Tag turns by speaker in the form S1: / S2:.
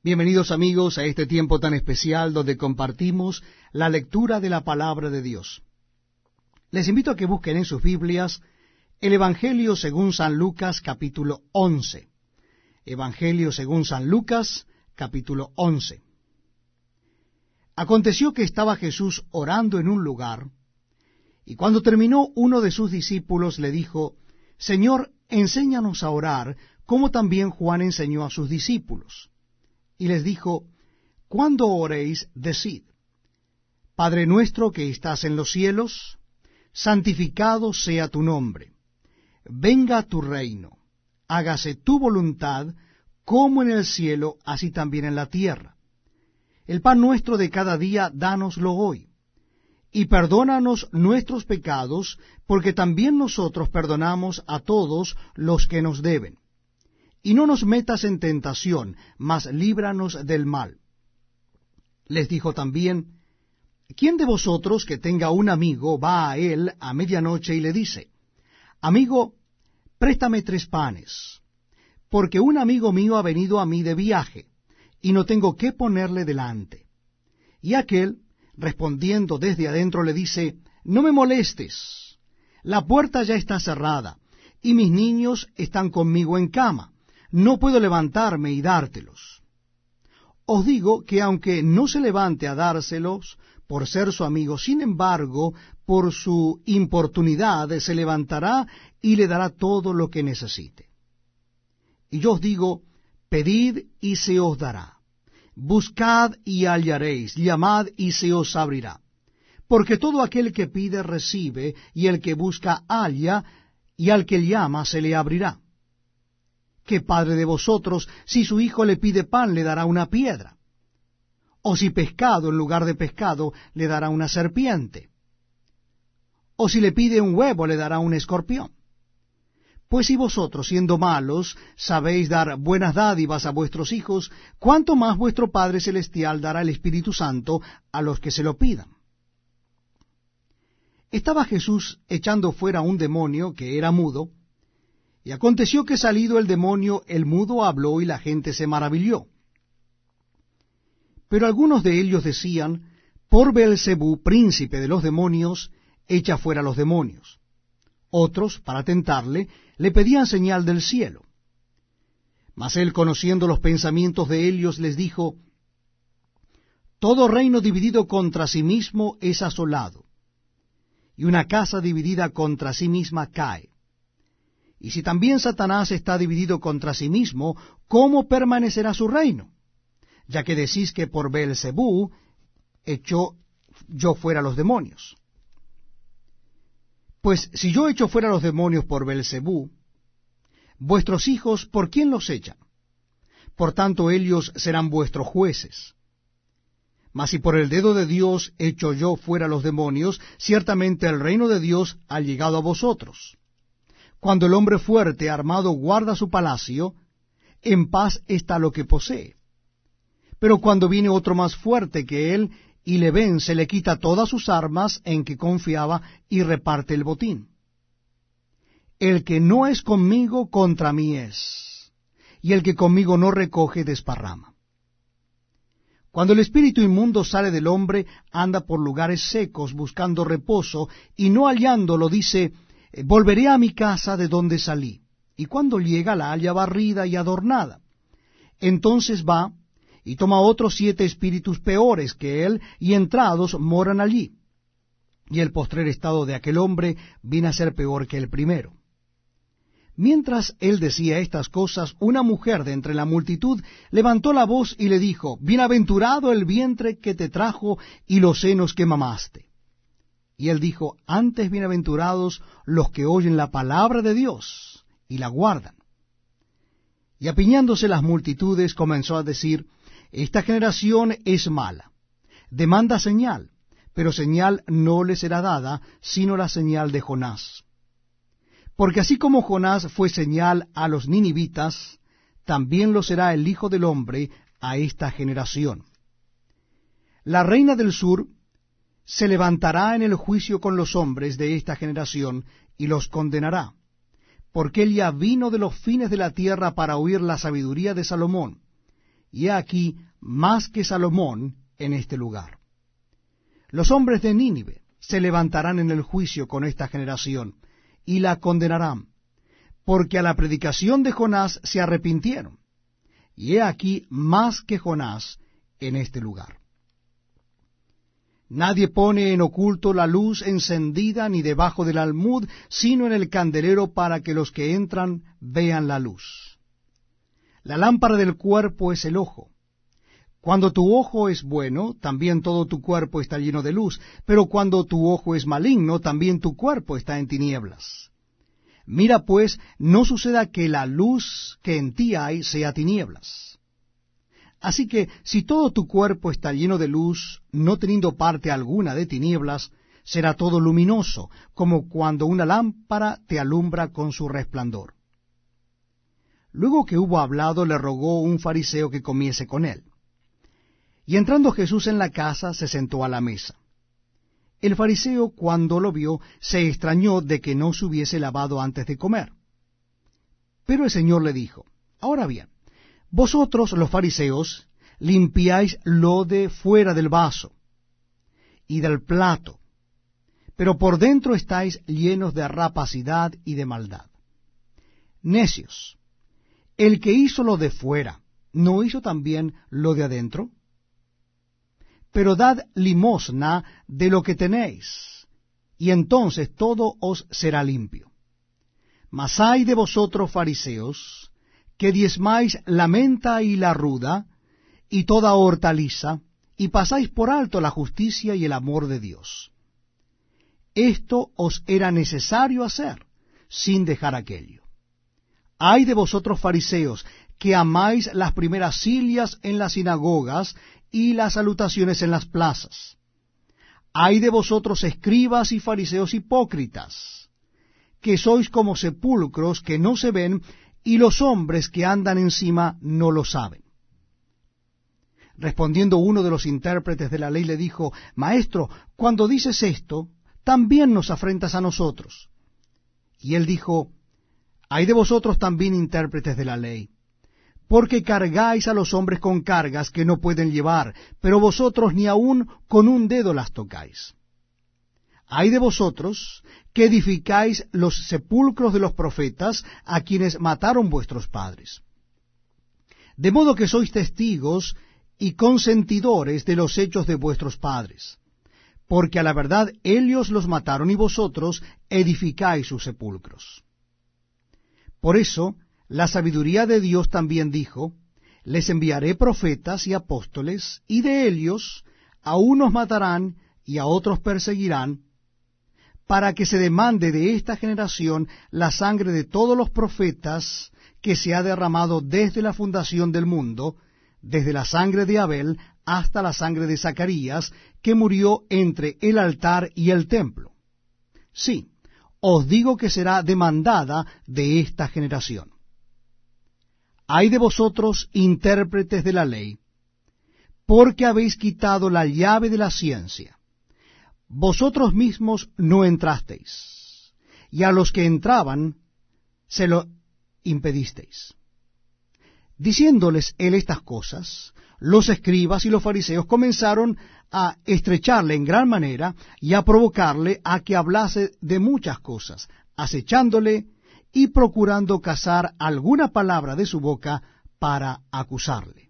S1: Bienvenidos amigos a este tiempo tan especial donde compartimos la lectura de la palabra de Dios. Les invito a que busquen en sus Biblias el Evangelio según San Lucas capítulo 11. Evangelio según San Lucas capítulo 11. Aconteció que estaba Jesús orando en un lugar, y cuando terminó uno de sus discípulos le dijo, Señor, enséñanos a orar, como también Juan enseñó a sus discípulos y les dijo, Cuando oréis, decid, Padre nuestro que estás en los cielos, santificado sea tu nombre, venga tu reino, hágase tu voluntad, como en el cielo, así también en la tierra. El pan nuestro de cada día, dánoslo hoy, y perdónanos nuestros pecados, porque también nosotros perdonamos a todos los que nos deben y no nos metas en tentación, mas líbranos del mal. Les dijo también, ¿quién de vosotros que tenga un amigo va a él a medianoche y le dice, Amigo, préstame tres panes, porque un amigo mío ha venido a mí de viaje, y no tengo qué ponerle delante? Y aquel, respondiendo desde adentro, le dice, No me molestes, la puerta ya está cerrada, y mis niños están conmigo en cama no puedo levantarme y dártelos. Os digo que aunque no se levante a dárselos por ser su amigo, sin embargo, por su importunidad se levantará y le dará todo lo que necesite. Y yo os digo, pedid y se os dará. Buscad y hallaréis, llamad y se os abrirá. Porque todo aquel que pide recibe, y el que busca halla, y al que llama se le abrirá. ¿Qué padre de vosotros, si su hijo le pide pan, le dará una piedra? ¿O si pescado en lugar de pescado, le dará una serpiente? ¿O si le pide un huevo, le dará un escorpión? Pues si vosotros, siendo malos, sabéis dar buenas dádivas a vuestros hijos, ¿cuánto más vuestro Padre Celestial dará el Espíritu Santo a los que se lo pidan? Estaba Jesús echando fuera un demonio que era mudo, y aconteció que salido el demonio, el mudo habló y la gente se maravilló. Pero algunos de ellos decían, por Beelzebú, príncipe de los demonios, echa fuera los demonios. Otros, para tentarle, le pedían señal del cielo. Mas él, conociendo los pensamientos de ellos, les dijo, Todo reino dividido contra sí mismo es asolado, y una casa dividida contra sí misma cae. Y si también Satanás está dividido contra sí mismo, ¿cómo permanecerá su reino? Ya que decís que por Beelzebú echó yo fuera los demonios. Pues si yo echo fuera los demonios por Beelzebú, vuestros hijos, ¿por quién los echan? Por tanto, ellos serán vuestros jueces. Mas si por el dedo de Dios echo yo fuera los demonios, ciertamente el reino de Dios ha llegado a vosotros. Cuando el hombre fuerte armado guarda su palacio, en paz está lo que posee. Pero cuando viene otro más fuerte que él y le vence, le quita todas sus armas en que confiaba y reparte el botín. El que no es conmigo, contra mí es, y el que conmigo no recoge, desparrama. Cuando el espíritu inmundo sale del hombre, anda por lugares secos buscando reposo, y no hallándolo dice, volveré a mi casa de donde salí. Y cuando llega la halla barrida y adornada. Entonces va y toma otros siete espíritus peores que él, y entrados moran allí. Y el postrer estado de aquel hombre viene a ser peor que el primero. Mientras él decía estas cosas, una mujer de entre la multitud levantó la voz y le dijo, Bienaventurado el vientre que te trajo y los senos que mamaste. Y él dijo, antes bienaventurados los que oyen la palabra de Dios y la guardan. Y apiñándose las multitudes comenzó a decir, esta generación es mala, demanda señal, pero señal no le será dada, sino la señal de Jonás. Porque así como Jonás fue señal a los ninivitas, también lo será el Hijo del Hombre a esta generación. La reina del sur se levantará en el juicio con los hombres de esta generación y los condenará, porque él ya vino de los fines de la tierra para oír la sabiduría de Salomón, y he aquí más que Salomón en este lugar. Los hombres de Nínive se levantarán en el juicio con esta generación, y la condenarán, porque a la predicación de Jonás se arrepintieron, y he aquí más que Jonás en este lugar. Nadie pone en oculto la luz encendida ni debajo del almud, sino en el candelero para que los que entran vean la luz. La lámpara del cuerpo es el ojo. Cuando tu ojo es bueno, también todo tu cuerpo está lleno de luz, pero cuando tu ojo es maligno, también tu cuerpo está en tinieblas. Mira pues, no suceda que la luz que en ti hay sea tinieblas. Así que si todo tu cuerpo está lleno de luz, no teniendo parte alguna de tinieblas, será todo luminoso, como cuando una lámpara te alumbra con su resplandor. Luego que hubo hablado, le rogó un fariseo que comiese con él. Y entrando Jesús en la casa, se sentó a la mesa. El fariseo, cuando lo vio, se extrañó de que no se hubiese lavado antes de comer. Pero el Señor le dijo, Ahora bien, vosotros los fariseos limpiáis lo de fuera del vaso y del plato, pero por dentro estáis llenos de rapacidad y de maldad. Necios, el que hizo lo de fuera, ¿no hizo también lo de adentro? Pero dad limosna de lo que tenéis, y entonces todo os será limpio. Mas hay de vosotros fariseos, que diezmáis la menta y la ruda, y toda hortaliza, y pasáis por alto la justicia y el amor de Dios. Esto os era necesario hacer, sin dejar aquello. Hay de vosotros fariseos, que amáis las primeras sillas en las sinagogas y las salutaciones en las plazas. Hay de vosotros escribas y fariseos hipócritas, que sois como sepulcros que no se ven y los hombres que andan encima no lo saben. Respondiendo uno de los intérpretes de la ley le dijo, Maestro, cuando dices esto, también nos afrentas a nosotros. Y él dijo, Hay de vosotros también intérpretes de la ley, porque cargáis a los hombres con cargas que no pueden llevar, pero vosotros ni aun con un dedo las tocáis. Hay de vosotros que edificáis los sepulcros de los profetas a quienes mataron vuestros padres. De modo que sois testigos y consentidores de los hechos de vuestros padres, porque a la verdad ellos los mataron y vosotros edificáis sus sepulcros. Por eso, la sabiduría de Dios también dijo, les enviaré profetas y apóstoles, y de ellos a unos matarán y a otros perseguirán, para que se demande de esta generación la sangre de todos los profetas que se ha derramado desde la fundación del mundo, desde la sangre de Abel hasta la sangre de Zacarías, que murió entre el altar y el templo. Sí, os digo que será demandada de esta generación. Hay de vosotros intérpretes de la ley, porque habéis quitado la llave de la ciencia vosotros mismos no entrasteis, y a los que entraban se lo impedisteis. Diciéndoles él estas cosas, los escribas y los fariseos comenzaron a estrecharle en gran manera y a provocarle a que hablase de muchas cosas, acechándole y procurando cazar alguna palabra de su boca para acusarle.